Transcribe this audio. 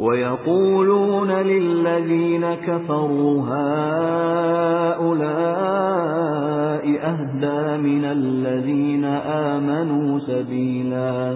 وَيَقُولُونَ لِلَّذِينَ كَفَرُوا هَؤُلَاءِ أَهْدَىٰ مِنَ الَّذِينَ آمَنُوا سَبِيلًا.